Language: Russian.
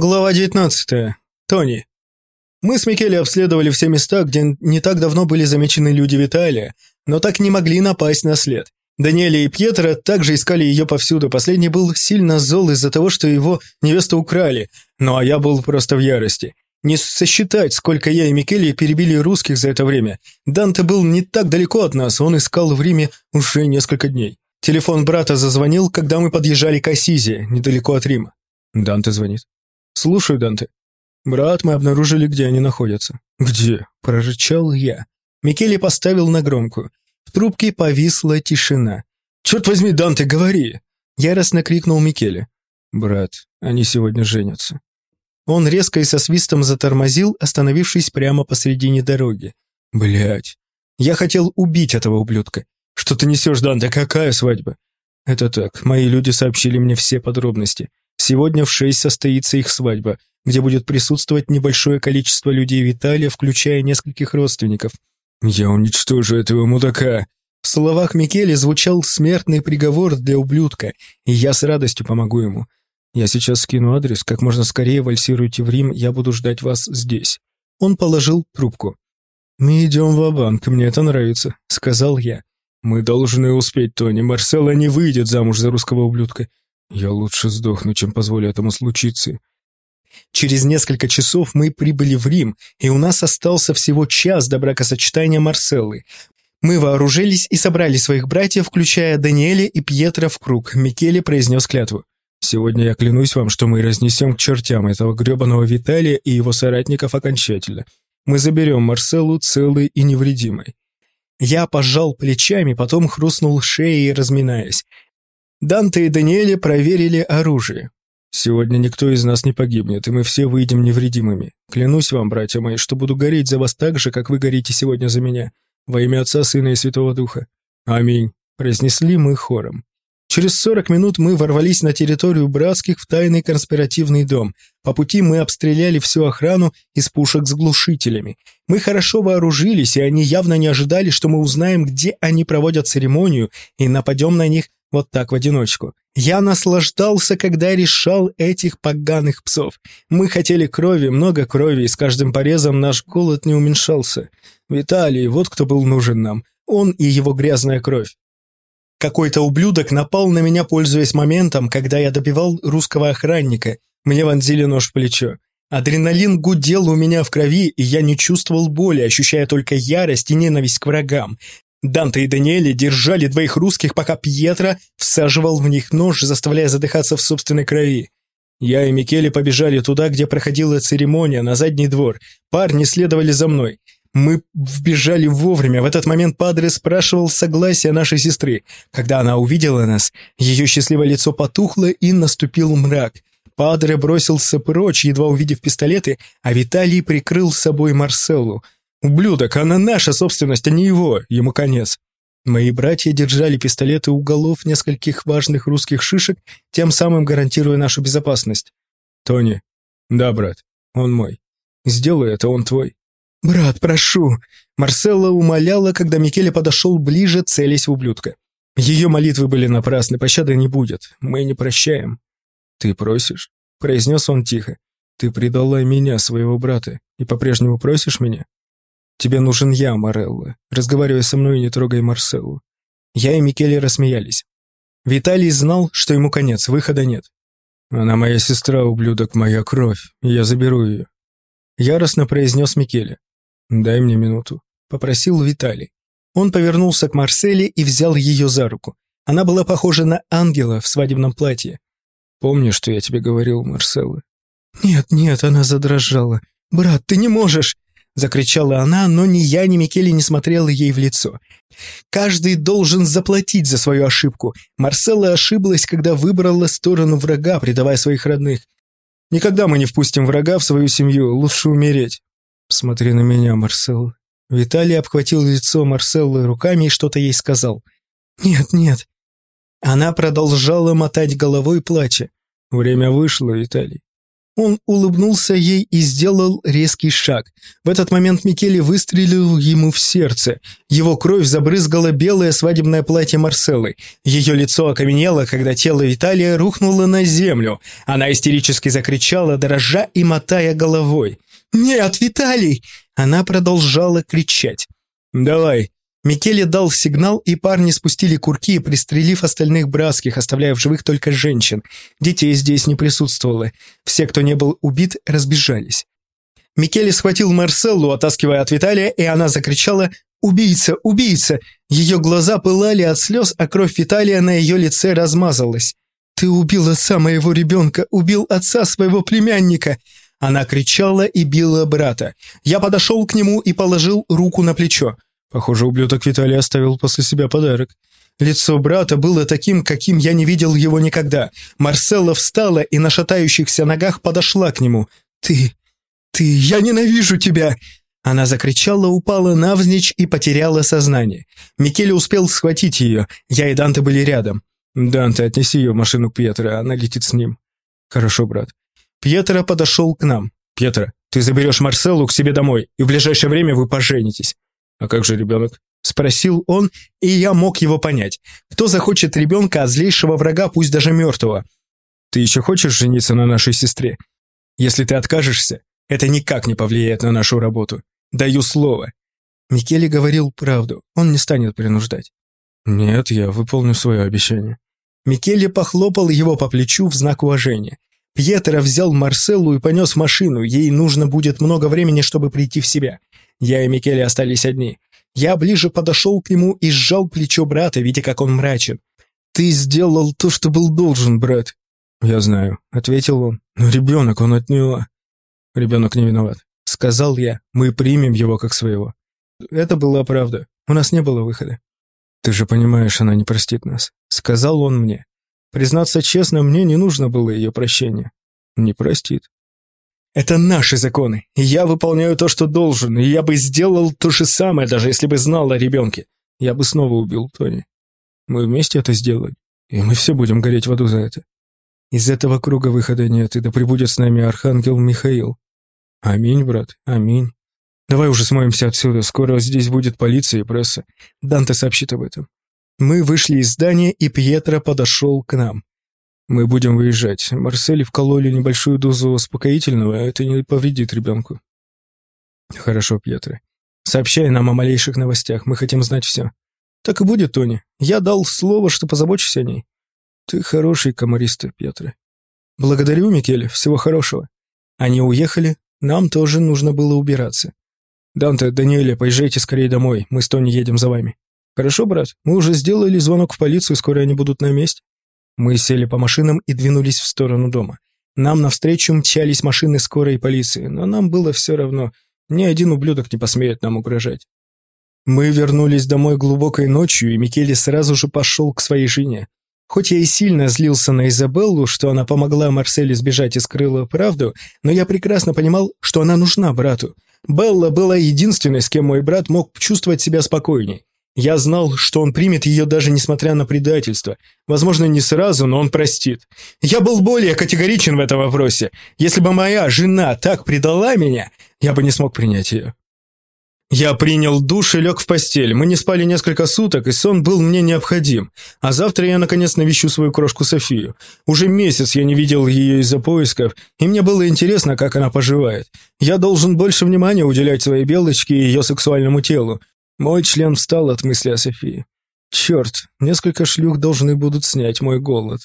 Глава 19. Тони. Мы с Микеле обследовали все места, где не так давно были замечены люди Виталия, но так не могли напасть на след. Даниэля и Пьетро также искали ее повсюду. Последний был сильно зол из-за того, что его невесту украли, ну а я был просто в ярости. Не сосчитать, сколько я и Микеле перебили русских за это время. Данте был не так далеко от нас, он искал в Риме уже несколько дней. Телефон брата зазвонил, когда мы подъезжали к Асизе, недалеко от Рима. Данте звонит. «Слушаю, Данте. Брат, мы обнаружили, где они находятся». «Где?» – прорычал я. Микеле поставил на громкую. В трубке повисла тишина. «Черт возьми, Данте, говори!» Яростно крикнул Микеле. «Брат, они сегодня женятся». Он резко и со свистом затормозил, остановившись прямо посредине дороги. Блять, я хотел убить этого ублюдка. Что ты несешь, Данте, какая свадьба? Это так, мои люди сообщили мне все подробности. Сегодня в шесть состоится их свадьба, где будет присутствовать небольшое количество людей Виталия, включая нескольких родственников. «Я уничтожу этого мудака!» В словах Микеле звучал смертный приговор для ублюдка, и я с радостью помогу ему. Я сейчас скину адрес, как можно скорее вальсируйте в Рим, я буду ждать вас здесь. Он положил трубку. «Мы идем в банк мне это нравится», — сказал я. «Мы должны успеть, Тони. Марсела не выйдет замуж за русского ублюдка. Я лучше сдохну, чем позволю этому случиться. Через несколько часов мы прибыли в Рим, и у нас остался всего час до бракосочетания Марселлы. Мы вооружились и собрали своих братьев, включая Даниэля и Пьетро в круг. Микеле произнес клятву. «Сегодня я клянусь вам, что мы разнесем к чертям этого гребаного Виталия и его соратников окончательно. Мы заберем Марселу целой и невредимой». Я пожал плечами, потом хрустнул шеей, разминаясь. Данте и Даниэле проверили оружие. «Сегодня никто из нас не погибнет, и мы все выйдем невредимыми. Клянусь вам, братья мои, что буду гореть за вас так же, как вы горите сегодня за меня. Во имя Отца, Сына и Святого Духа. Аминь», – произнесли мы хором. Через 40 минут мы ворвались на территорию братских в тайный конспиративный дом. По пути мы обстреляли всю охрану из пушек с глушителями. Мы хорошо вооружились, и они явно не ожидали, что мы узнаем, где они проводят церемонию, и нападем на них вот так в одиночку. Я наслаждался, когда решал этих поганых псов. Мы хотели крови, много крови, и с каждым порезом наш голод не уменьшался. Виталий, вот кто был нужен нам. Он и его грязная кровь. Какой-то ублюдок напал на меня, пользуясь моментом, когда я добивал русского охранника. Мне вонзили нож в плечо. Адреналин гудел у меня в крови, и я не чувствовал боли, ощущая только ярость и ненависть к врагам. Данте и Даниэле держали двоих русских, пока Пьетро всаживал в них нож, заставляя задыхаться в собственной крови. Я и Микеле побежали туда, где проходила церемония, на задний двор. Парни следовали за мной. Мы вбежали вовремя. В этот момент Падре спрашивал согласия нашей сестры. Когда она увидела нас, ее счастливое лицо потухло и наступил мрак. Падре бросился прочь, едва увидев пистолеты, а Виталий прикрыл собой Марселу – «Ублюдок, она наша собственность, а не его, ему конец». Мои братья держали пистолеты у голов нескольких важных русских шишек, тем самым гарантируя нашу безопасность. «Тони». «Да, брат, он мой. Сделай это, он твой». «Брат, прошу!» Марселла умоляла, когда Микеле подошел ближе, целясь в ублюдка. Ее молитвы были напрасны, пощады не будет. Мы не прощаем. «Ты просишь?» — произнес он тихо. «Ты предала меня, своего брата, и по-прежнему просишь меня?» «Тебе нужен я, Морелло. Разговаривай со мной и не трогай Марселу». Я и Микеле рассмеялись. Виталий знал, что ему конец, выхода нет. «Она моя сестра, ублюдок, моя кровь. Я заберу ее». Яростно произнес Микеле. «Дай мне минуту», — попросил Виталий. Он повернулся к Марселе и взял ее за руку. Она была похожа на ангела в свадебном платье. «Помнишь, что я тебе говорил, Марселла?» «Нет, нет», — она задрожала. «Брат, ты не можешь!» Закричала она, но ни я, ни Микеле не смотрела ей в лицо. Каждый должен заплатить за свою ошибку. Марселла ошиблась, когда выбрала сторону врага, предавая своих родных. Никогда мы не впустим врага в свою семью, лучше умереть. Смотри на меня, Марсел. Виталий обхватил лицо Марселлы руками и что-то ей сказал. Нет, нет. Она продолжала мотать головой, плача. Время вышло, Виталий. Он улыбнулся ей и сделал резкий шаг. В этот момент Микеле выстрелил ему в сердце. Его кровь забрызгала белое свадебное платье Марселы. Ее лицо окаменело, когда тело Виталия рухнуло на землю. Она истерически закричала, дрожа и мотая головой. «Нет, Виталий!» Она продолжала кричать. «Давай, Микеле дал сигнал, и парни спустили курки, пристрелив остальных братских, оставляя в живых только женщин. Детей здесь не присутствовало. Все, кто не был убит, разбежались. Микеле схватил Марселлу, оттаскивая от Виталия, и она закричала «Убийца! Убийца!». Ее глаза пылали от слез, а кровь Виталия на ее лице размазалась. «Ты убил отца моего ребенка! Убил отца своего племянника!» Она кричала и била брата. Я подошел к нему и положил руку на плечо. Похоже, ублюдок Виталий оставил после себя подарок. Лицо брата было таким, каким я не видел его никогда. Марселла встала и на шатающихся ногах подошла к нему. «Ты... ты... я ненавижу тебя!» Она закричала, упала навзничь и потеряла сознание. Микеле успел схватить ее. Я и Данте были рядом. «Данте, отнеси ее в машину Пьетро, она летит с ним». «Хорошо, брат». Пьетро подошел к нам. «Пьетро, ты заберешь Марселлу к себе домой, и в ближайшее время вы поженитесь». «А как же ребенок?» — спросил он, и я мог его понять. Кто захочет ребенка от злейшего врага, пусть даже мертвого? «Ты еще хочешь жениться на нашей сестре? Если ты откажешься, это никак не повлияет на нашу работу. Даю слово». Микеле говорил правду, он не станет принуждать. «Нет, я выполню свое обещание». Микеле похлопал его по плечу в знак уважения. Пьетро взял Марселлу и понес машину, ей нужно будет много времени, чтобы прийти в себя. Я и Микеле остались одни. Я ближе подошел к нему и сжал плечо брата, видя, как он мрачен. «Ты сделал то, что был должен, брат». «Я знаю», — ответил он. «Но ребенок, он от него...» «Ребенок не виноват», — сказал я. «Мы примем его как своего». Это была правда. У нас не было выхода. «Ты же понимаешь, она не простит нас», — сказал он мне. Признаться честно, мне не нужно было ее прощения. Не простит. Это наши законы, я выполняю то, что должен, и я бы сделал то же самое, даже если бы знал о ребенке. Я бы снова убил Тони. Мы вместе это сделали, и мы все будем гореть в аду за это. Из этого круга выхода нет, и да пребудет с нами Архангел Михаил. Аминь, брат, аминь. Давай уже смоемся отсюда, скоро здесь будет полиция и пресса. Данте сообщит об этом. Мы вышли из здания, и Пьетро подошел к нам. Мы будем выезжать. Марсель вкололи небольшую дозу успокоительного, а это не повредит ребенку. Хорошо, Пьетро. Сообщай нам о малейших новостях, мы хотим знать все. Так и будет, Тони. Я дал слово, что позабочусь о ней. Ты хороший комарист, Пьетро. Благодарю, Микеле, всего хорошего. Они уехали, нам тоже нужно было убираться. Данте, Даниэля, поезжайте скорее домой, мы с Тони едем за вами. Хорошо, брат, мы уже сделали звонок в полицию, скоро они будут на месте. Мы сели по машинам и двинулись в сторону дома. Нам навстречу мчались машины скорой и полиции, но нам было все равно. Ни один ублюдок не посмеет нам угрожать. Мы вернулись домой глубокой ночью, и Микеле сразу же пошел к своей жене. Хоть я и сильно злился на Изабеллу, что она помогла Марселе сбежать и скрыла правду, но я прекрасно понимал, что она нужна брату. Белла была единственной, с кем мой брат мог чувствовать себя спокойней. Я знал, что он примет ее даже несмотря на предательство. Возможно, не сразу, но он простит. Я был более категоричен в этом вопросе. Если бы моя жена так предала меня, я бы не смог принять ее. Я принял душ и лег в постель. Мы не спали несколько суток, и сон был мне необходим. А завтра я наконец навещу свою крошку Софию. Уже месяц я не видел ее из-за поисков, и мне было интересно, как она поживает. Я должен больше внимания уделять своей белочке и ее сексуальному телу. Мой член встал от мысли о Софии. Черт, несколько шлюх должны будут снять мой голод.